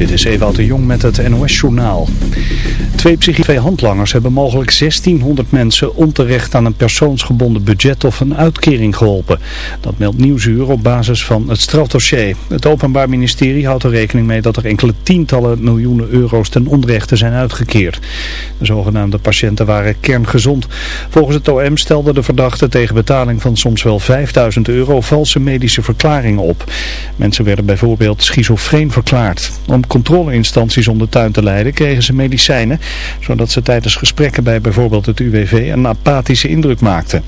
Dit is Ewout de Jong met het NOS-journaal. Twee psychiatrie handlangers hebben mogelijk 1600 mensen onterecht aan een persoonsgebonden budget of een uitkering geholpen. Dat meldt Nieuwsuur op basis van het strafdossier. Het Openbaar Ministerie houdt er rekening mee dat er enkele tientallen miljoenen euro's ten onrechte zijn uitgekeerd. De zogenaamde patiënten waren kerngezond. Volgens het OM stelde de verdachte tegen betaling van soms wel 5000 euro valse medische verklaringen op. Mensen werden bijvoorbeeld schizofreen verklaard. Om controleinstanties om de tuin te leiden kregen ze medicijnen, zodat ze tijdens gesprekken bij bijvoorbeeld het UWV een apathische indruk maakten.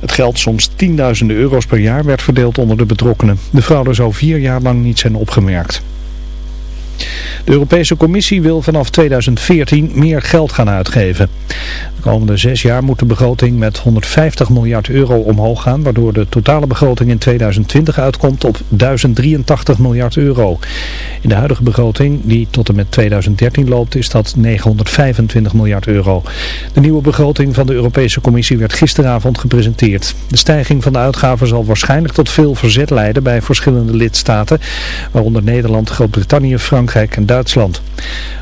Het geld, soms tienduizenden euro's per jaar, werd verdeeld onder de betrokkenen. De fraude zou vier jaar lang niet zijn opgemerkt. De Europese Commissie wil vanaf 2014 meer geld gaan uitgeven. De komende zes jaar moet de begroting met 150 miljard euro omhoog gaan, waardoor de totale begroting in 2020 uitkomt op 1083 miljard euro. In de huidige begroting, die tot en met 2013 loopt, is dat 925 miljard euro. De nieuwe begroting van de Europese Commissie werd gisteravond gepresenteerd. De stijging van de uitgaven zal waarschijnlijk tot veel verzet leiden bij verschillende lidstaten, waaronder Nederland, Groot-Brittannië, Frankrijk en Duitsland. Duitsland.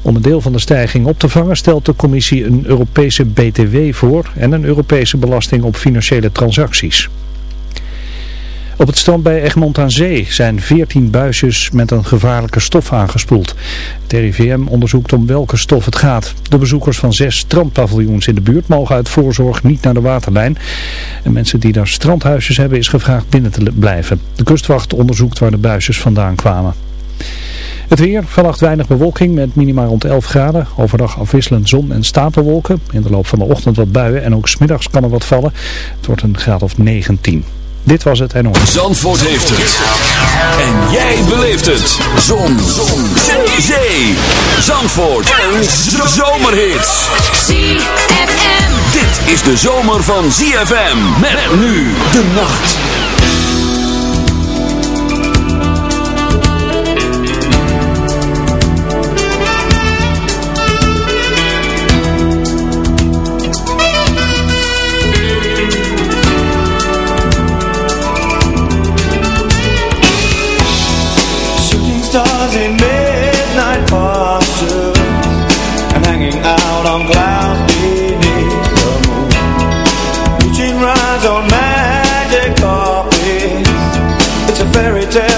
Om een deel van de stijging op te vangen stelt de commissie een Europese BTW voor en een Europese belasting op financiële transacties. Op het strand bij Egmond aan Zee zijn 14 buisjes met een gevaarlijke stof aangespoeld. Het RIVM onderzoekt om welke stof het gaat. De bezoekers van zes strandpaviljoens in de buurt mogen uit voorzorg niet naar de waterlijn. En mensen die daar strandhuisjes hebben is gevraagd binnen te blijven. De kustwacht onderzoekt waar de buisjes vandaan kwamen. Het weer, vannacht weinig bewolking met minimaal rond 11 graden. Overdag afwisselend zon en stapelwolken. In de loop van de ochtend wat buien en ook smiddags kan er wat vallen. Het wordt een graad of 19. Dit was het NOS. Zandvoort heeft het. En jij beleeft het. Zon. zon. Zee. Zandvoort. Een zomerhit. ZFM. Dit is de zomer van ZFM. Met nu de nacht. fairy tale.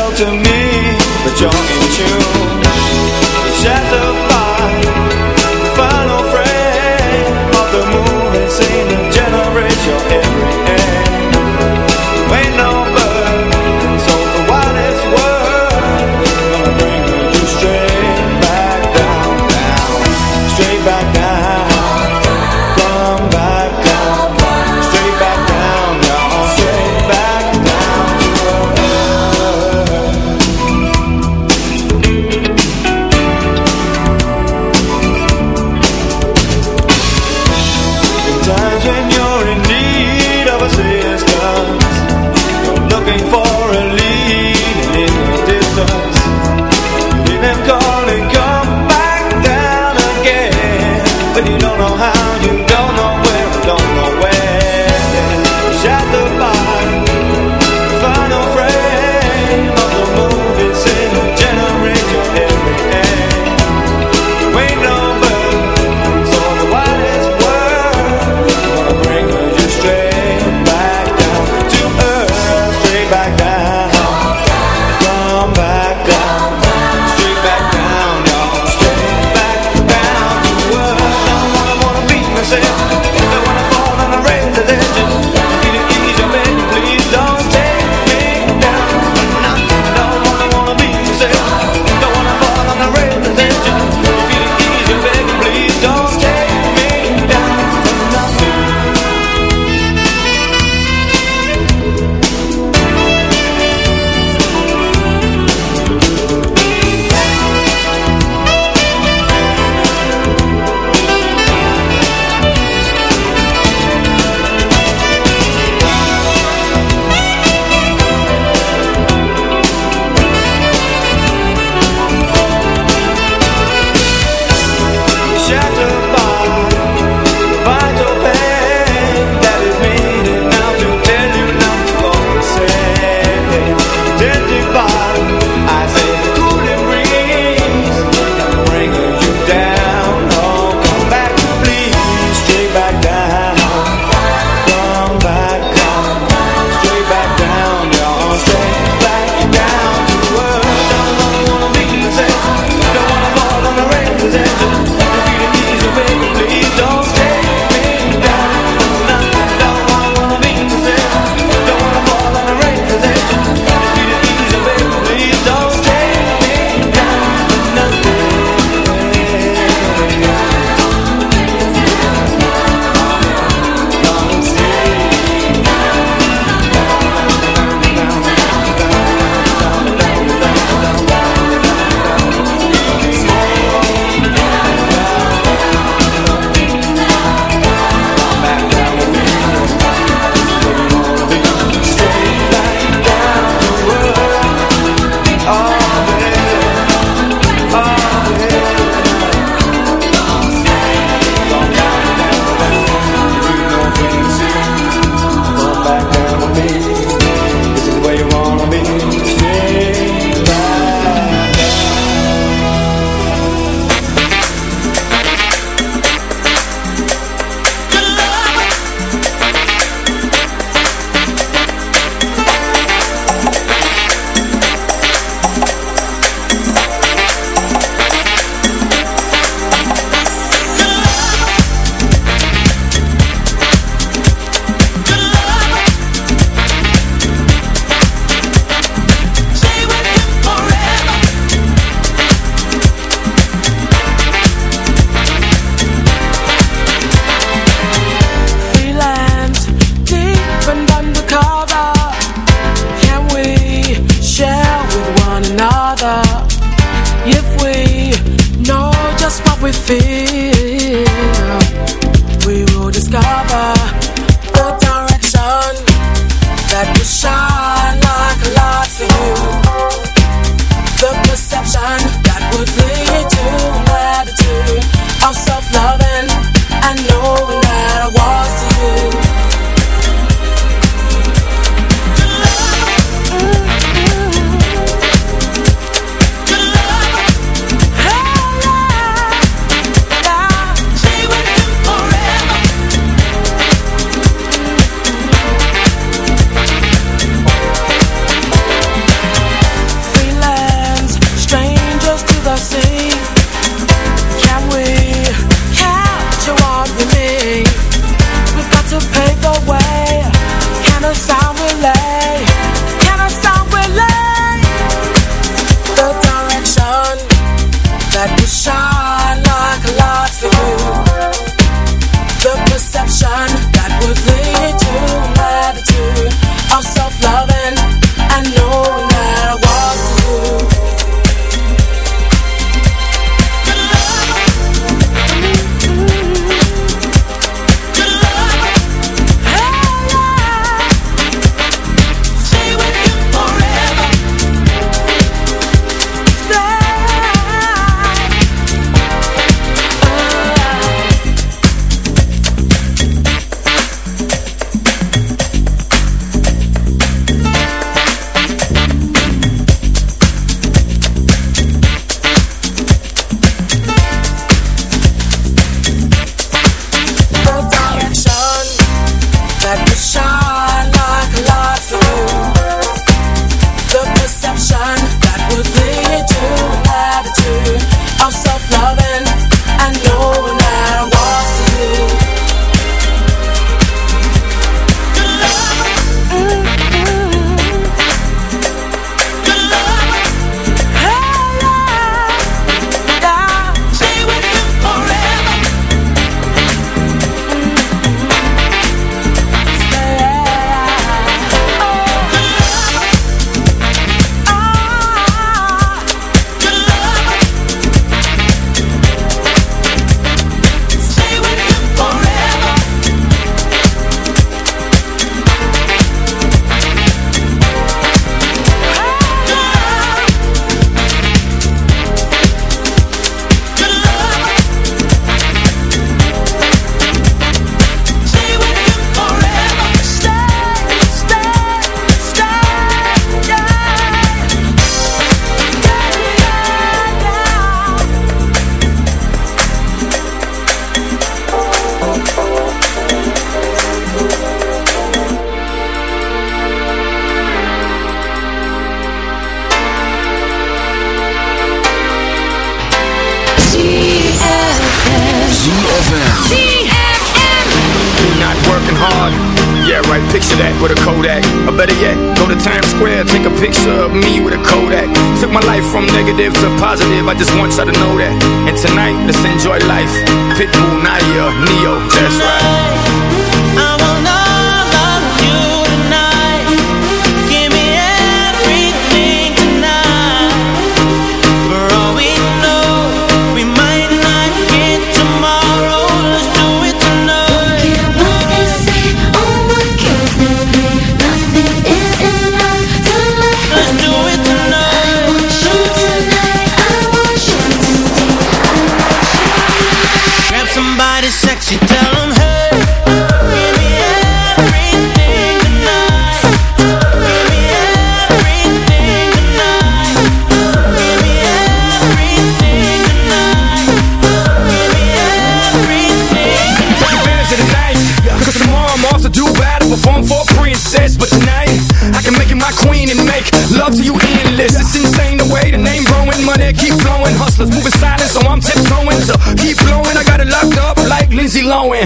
Promise tomorrow,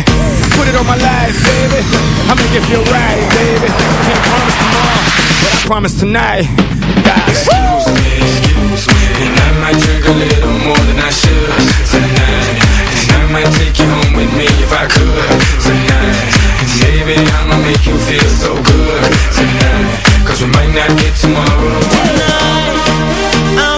but I promise tonight. God, excuse me, excuse me, and I might drink a little more than I should tonight. And I might take you home with me if I could tonight. And maybe I'ma make you feel so good tonight. Cause we might not get tomorrow. Tonight, I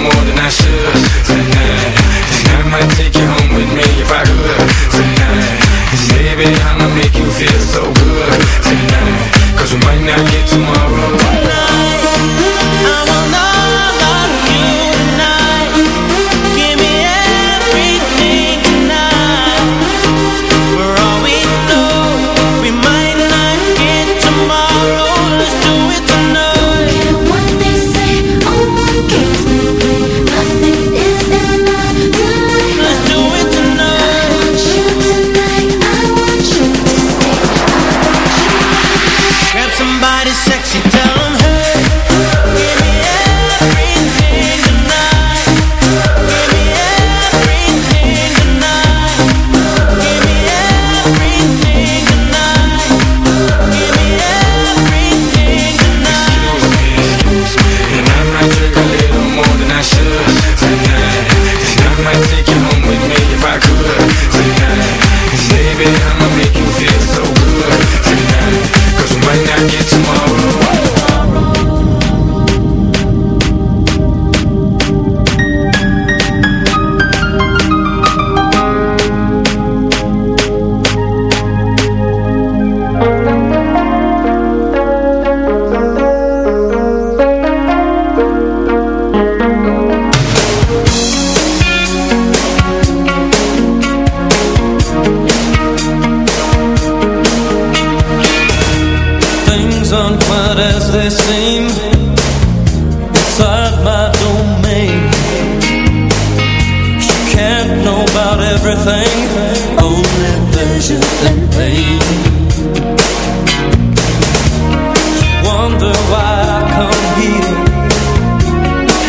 wonder why I come here.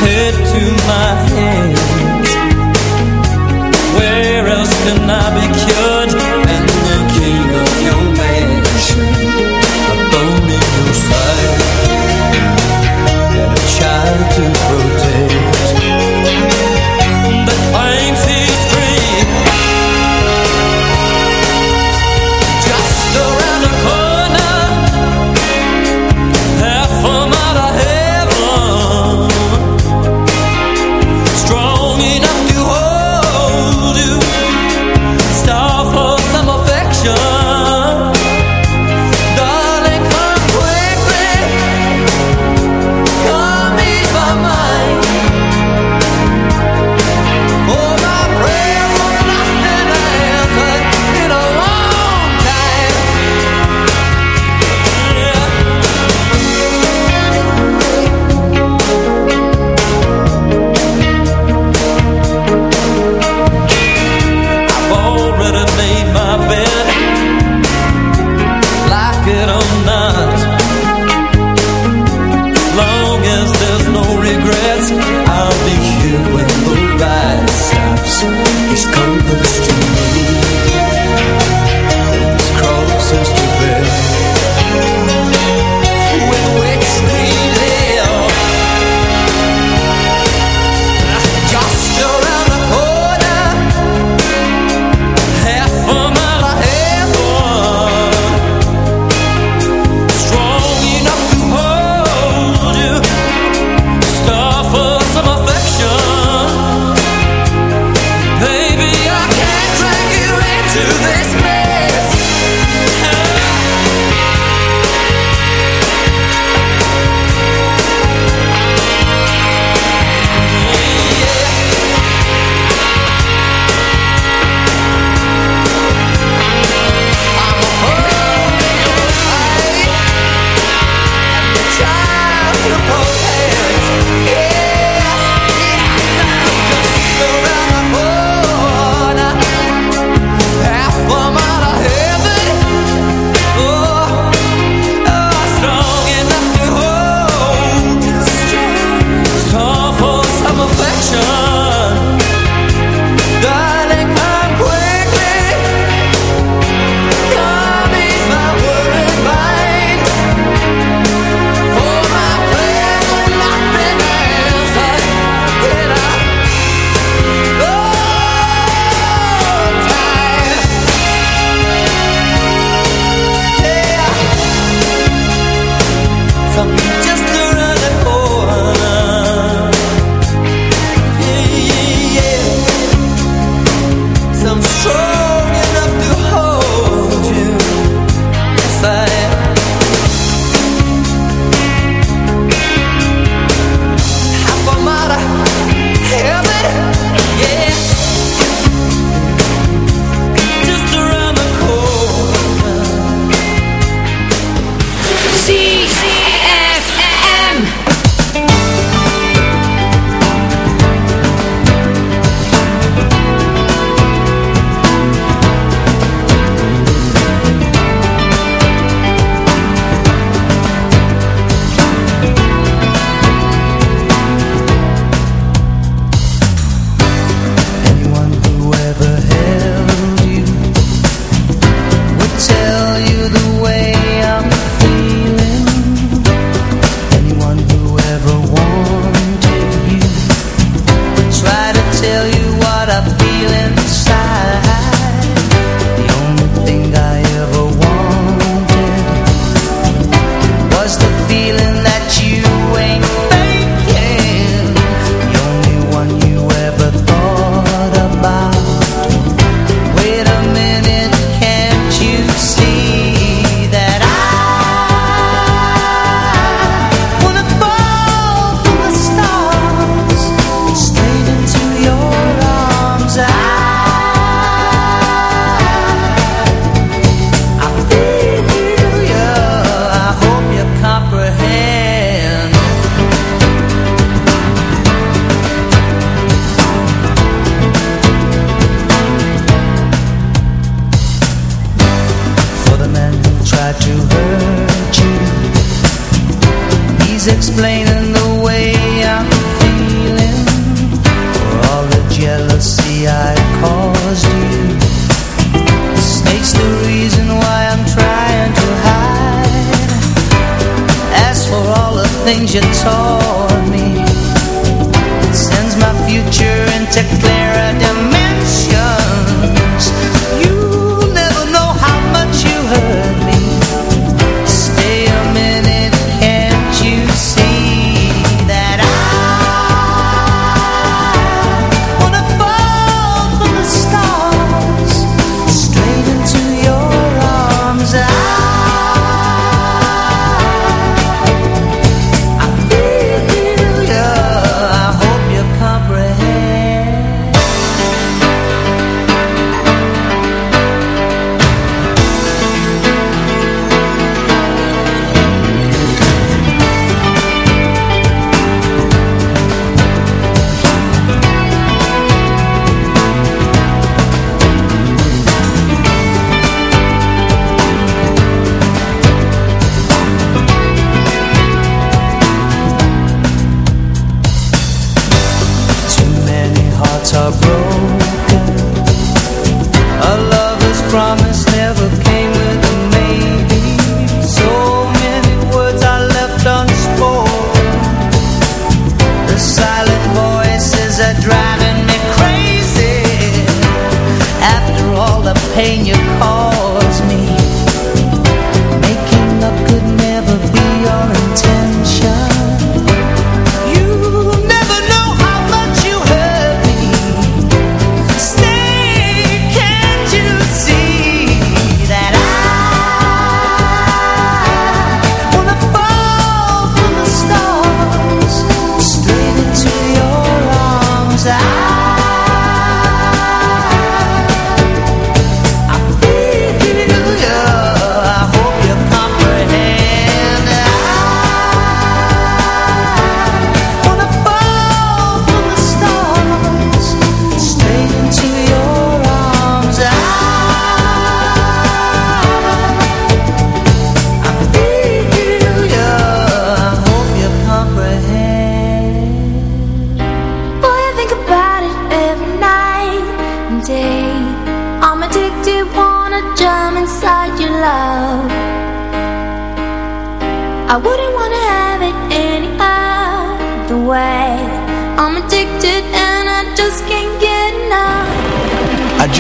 Head to my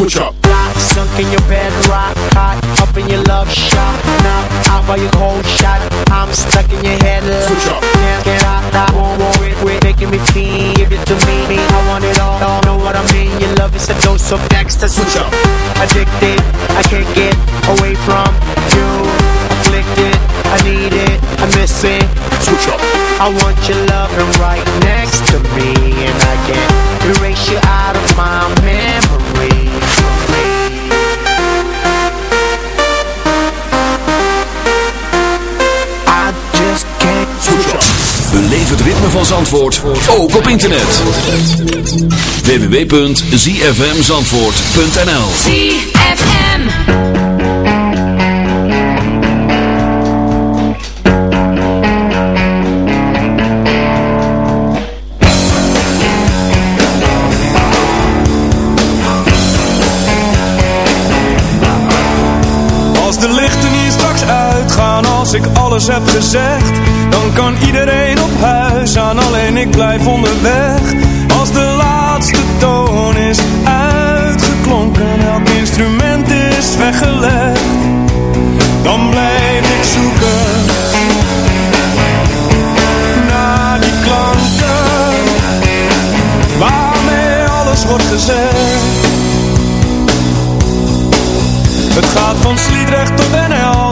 Switch up. Block, sunk in your bed, rock hot, up in your love shot. Now, out by your cold shot. I'm stuck in your head. Switch up. Can't get out, I won't worry, quit making me feel. Give it to me, I want it all. all know what I mean? Your love is a dose of next Switch up. Addicted, I can't get away from you. Afflicted, I need it, I miss it. Switch up. I want your loving right next to me, and I can't erase you out of my memory. Beleef het ritme van Zandvoort, ook op internet. www.zfmzandvoort.nl ZFM. Als de lichten hier straks uitgaan, als ik alles heb gezegd Kan iedereen op huis aan, alleen ik blijf onderweg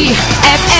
ZFM